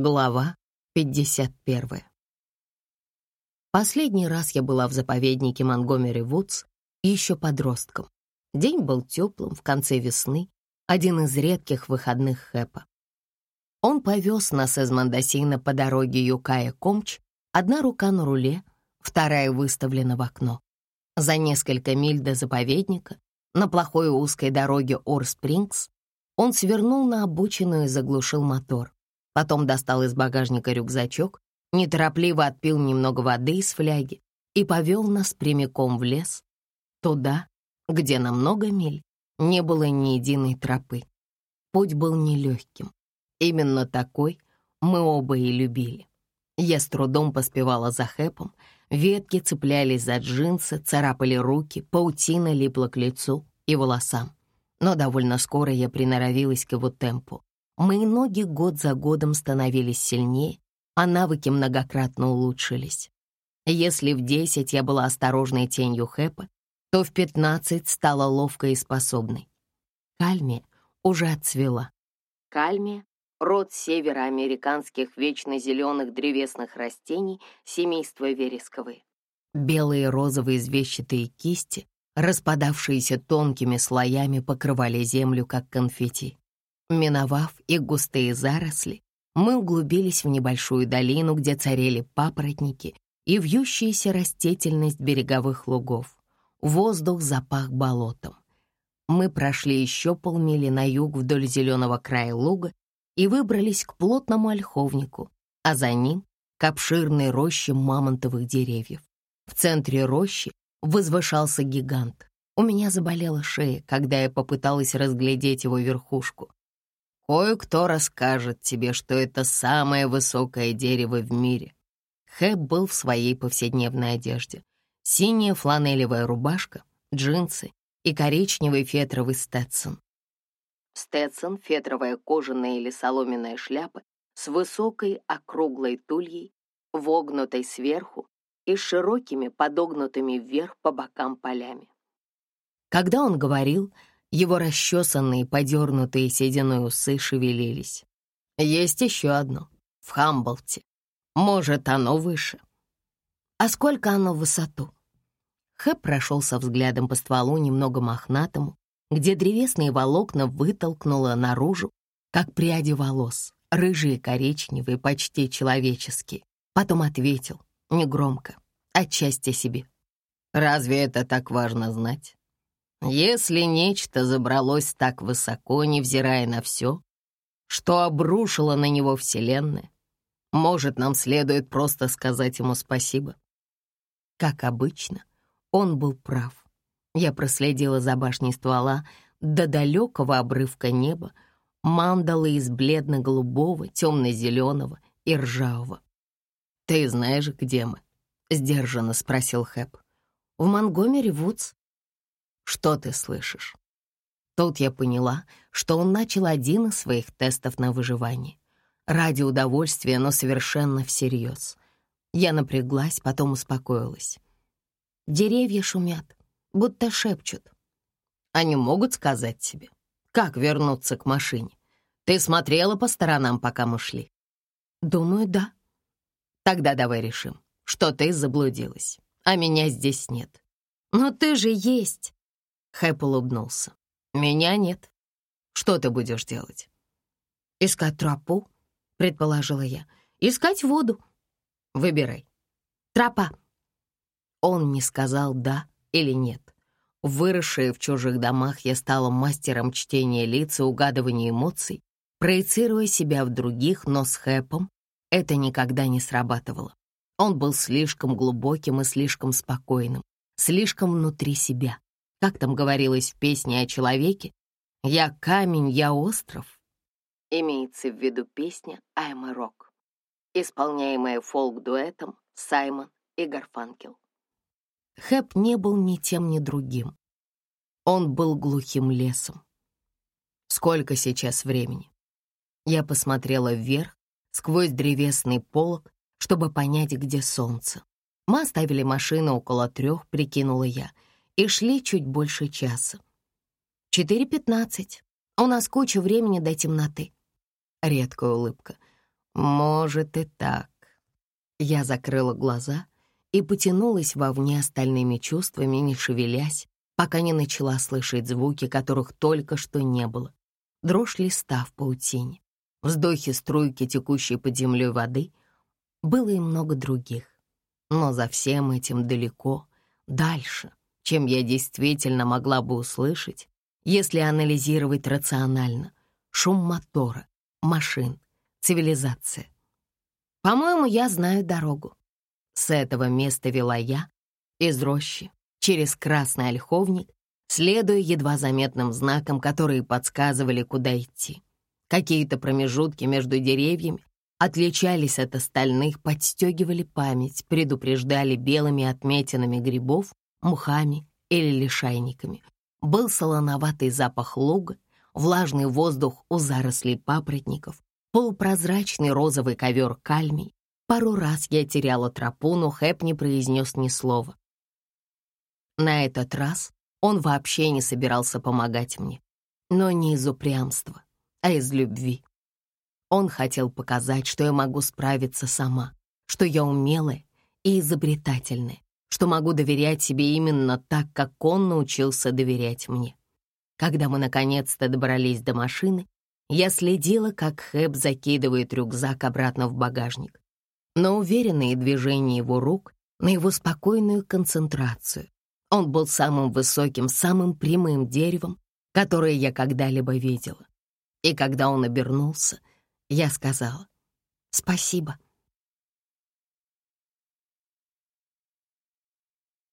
Глава 51. Последний раз я была в заповеднике Монгомери Вудс еще подростком. День был теплым, в конце весны, один из редких выходных Хэпа. Он повез нас из Мандасина по дороге Юкая-Комч, одна рука на руле, вторая выставлена в окно. За несколько миль до заповедника, на плохой узкой дороге Ор-Спрингс, он свернул на обочину и заглушил мотор. Потом достал из багажника рюкзачок, неторопливо отпил немного воды из фляги и повел нас прямиком в лес, туда, где на много миль не было ни единой тропы. Путь был нелегким. Именно такой мы оба и любили. Я с трудом поспевала за Хэпом, ветки цеплялись за джинсы, царапали руки, паутина липла к лицу и волосам. Но довольно скоро я приноровилась к его темпу. Мои ноги год за годом становились сильнее, а навыки многократно улучшились. Если в десять я была осторожной тенью Хэпа, то в пятнадцать стала ловкой и способной. Кальмия уже отцвела. Кальмия — род североамериканских вечно зеленых древесных растений семейства вересковые. Белые розовые извещатые кисти, распадавшиеся тонкими слоями, покрывали землю, как конфетти. Миновав их густые заросли, мы углубились в небольшую долину, где царили папоротники и вьющаяся растительность береговых лугов. Воздух запах болотом. Мы прошли еще полмили на юг вдоль зеленого края луга и выбрались к плотному ольховнику, а за ним — к обширной роще мамонтовых деревьев. В центре рощи возвышался гигант. У меня заболела шея, когда я попыталась разглядеть его верхушку. Кое-кто расскажет тебе, что это самое высокое дерево в мире. Хэп был в своей повседневной одежде. Синяя фланелевая рубашка, джинсы и коричневый фетровый стетсон. Стетсон — фетровая кожаная или соломенная шляпа с высокой округлой тульей, вогнутой сверху и широкими подогнутыми вверх по бокам полями. Когда он говорил, его расчесанные, подернутые сединой усы шевелились. Есть еще одно, в Хамблте. Может, оно выше. А сколько оно в высоту? Хэп прошелся взглядом по стволу немного мохнатому, где древесные волокна вытолкнуло наружу, как пряди волос, рыжие, коричневые, почти человеческие. Потом ответил, негромко, отчасти себе. «Разве это так важно знать?» Если нечто забралось так высоко, невзирая на все, что обрушило на него Вселенная, может, нам следует просто сказать ему спасибо. Как обычно, он был прав. Я проследила за башней ствола до далекого обрывка неба, мандалы из бледно-голубого, темно-зеленого и ржавого. «Ты знаешь, где мы?» — сдержанно спросил Хэп. «В Монгомери Вудс», что ты слышишь?» Тут я поняла, что он начал один из своих тестов на выживание. Ради удовольствия, но совершенно всерьез. Я напряглась, потом успокоилась. Деревья шумят, будто шепчут. Они могут сказать тебе, как вернуться к машине. Ты смотрела по сторонам, пока мы шли? Думаю, да. Тогда давай решим, что ты заблудилась, а меня здесь нет. Но ты же есть. Хэп улыбнулся. «Меня нет. Что ты будешь делать?» «Искать тропу», — предположила я. «Искать воду». «Выбирай». «Тропа». Он не сказал «да» или «нет». Выросшая в чужих домах, я стала мастером чтения лиц и угадывания эмоций, проецируя себя в других, но с Хэпом это никогда не срабатывало. Он был слишком глубоким и слишком спокойным, слишком внутри себя. Как там говорилось в песне о человеке? «Я камень, я остров». Имеется в виду песня «I'm a Rock», исполняемая фолк-дуэтом Саймон и Гарфанкел. Хэп не был ни тем, ни другим. Он был глухим лесом. Сколько сейчас времени? Я посмотрела вверх, сквозь древесный полог, чтобы понять, где солнце. Мы оставили машину около трех, прикинула я — и шли чуть больше часа. «Четыре пятнадцать. У нас куча времени до темноты». Редкая улыбка. Может и так. Я закрыла глаза и потянулась вовне остальными чувствами, не шевелясь, пока не начала слышать звуки, которых только что не было. Дрожь листа в паутине, вздохи струйки, текущей под землей воды. Было и много других. Но за всем этим далеко, дальше, чем я действительно могла бы услышать, если анализировать рационально. Шум мотора, машин, цивилизация. По-моему, я знаю дорогу. С этого места вела я из рощи через красный ольховник, следуя едва заметным знакам, которые подсказывали, куда идти. Какие-то промежутки между деревьями отличались от остальных, подстегивали память, предупреждали белыми отметинами грибов, мухами или лишайниками. Был солоноватый запах луга, влажный воздух у зарослей папоротников, полупрозрачный розовый ковер кальмий. Пару раз я теряла тропу, но Хэп не произнес ни слова. На этот раз он вообще не собирался помогать мне, но не из упрямства, а из любви. Он хотел показать, что я могу справиться сама, что я умелая и изобретательная, что могу доверять себе именно так, как он научился доверять мне. Когда мы наконец-то добрались до машины, я следила, как Хэб закидывает рюкзак обратно в багажник. На уверенные движения его рук, на его спокойную концентрацию, он был самым высоким, самым прямым деревом, которое я когда-либо видела. И когда он обернулся, я сказала «Спасибо».